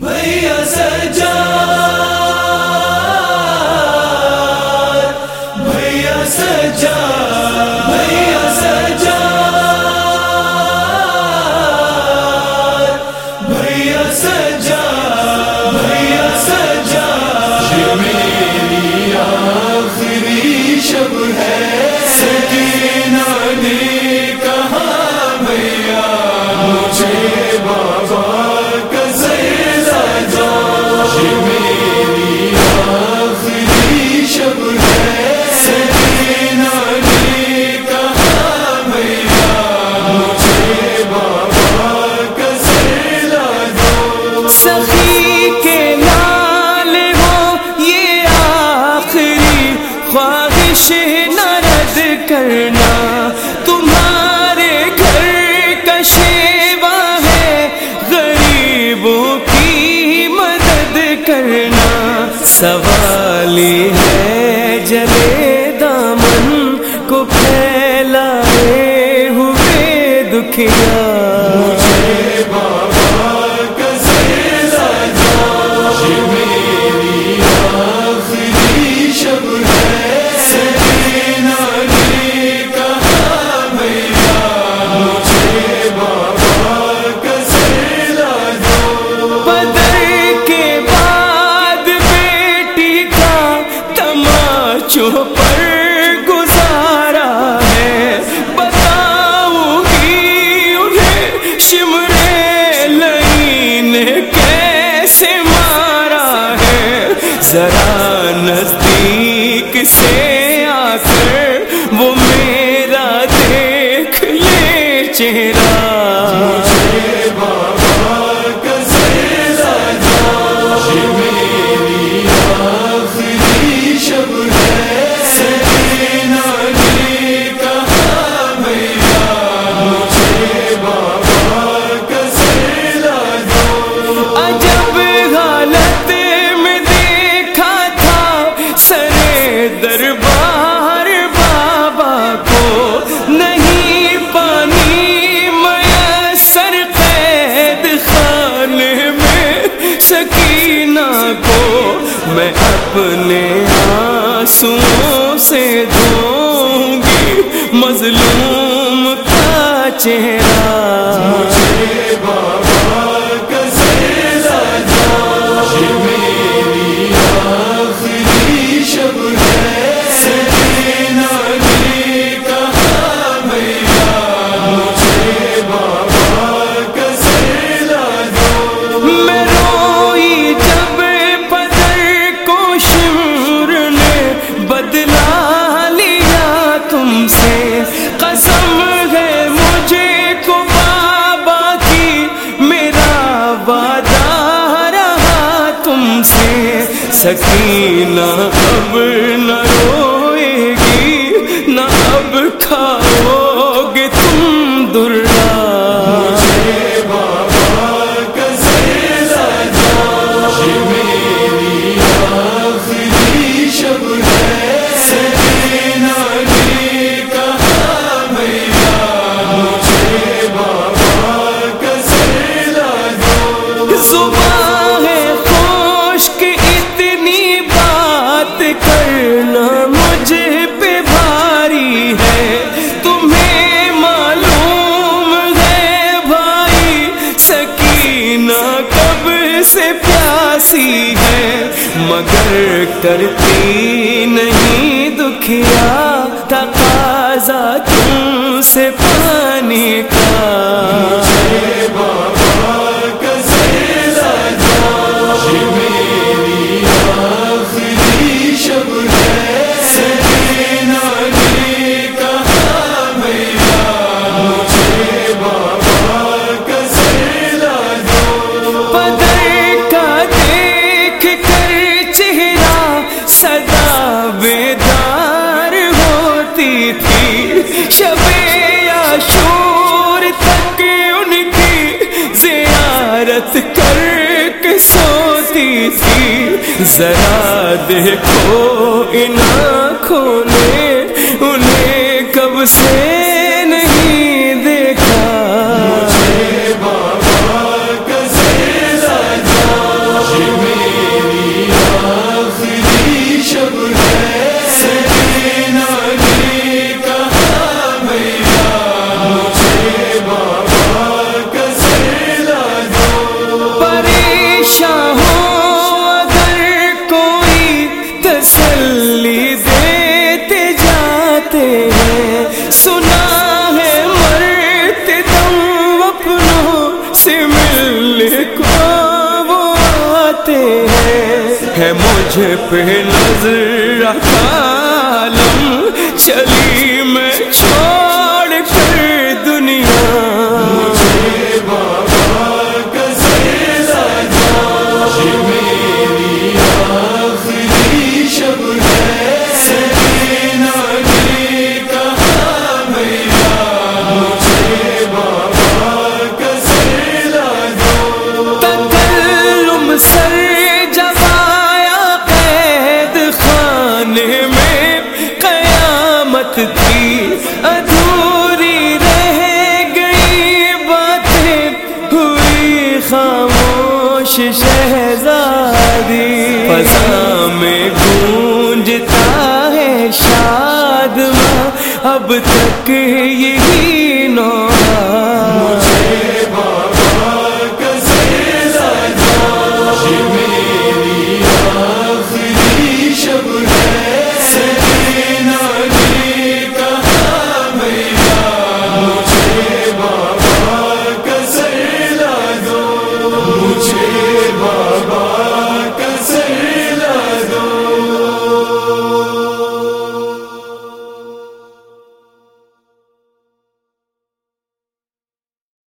بھیا سجاد بھیا سجاد بھیا سجاد بھیا سجاد بھیا سجاد۔ یہ میری آخری شب ہے، سکینہ نے کہا، بھیا، مجھے کرنا، تمہارے گھر کا شیوا ہے۔ غریبوں کی مدد کرنا سوالی ہے۔ جلے دامن کو پھیلائے ہوئے دکھیا میں اپنے آنسوں سے دوں گی۔ مظلوم کا چہرہ۔ مجھے سکینہ اب نہ مگر کرتی نہیں دکھیا تقاضا تم سے پانی کا ذرا دیکھو ان آنکھوں نے انہیں کب سے ہوتے ہیں۔ ہے مجھے پہ نظر عالم چلی میں چھوڑ بات تھی ادھوری رہ گئی باتیں ہوئی خاموش شہزادی فضا میں گونجتا ہے شاد اب تک یہی